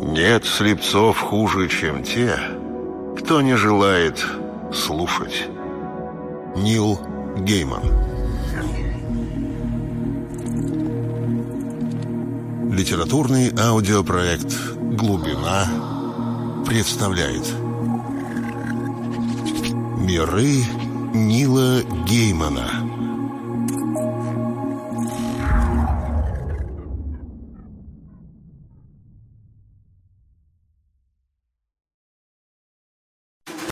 Нет слепцов хуже, чем те, кто не желает слушать. Нил Гейман Литературный аудиопроект «Глубина» представляет Миры Нила Геймана